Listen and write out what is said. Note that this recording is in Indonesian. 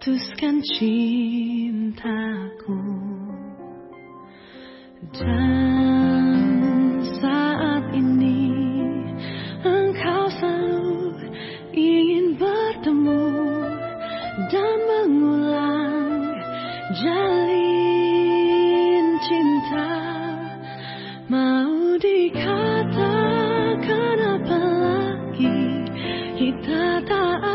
putuskan cintaku. Dan saat ini engkau selalu ingin bertemu dan mengulang jalin cinta. Mau dikatakan apa lagi kita tak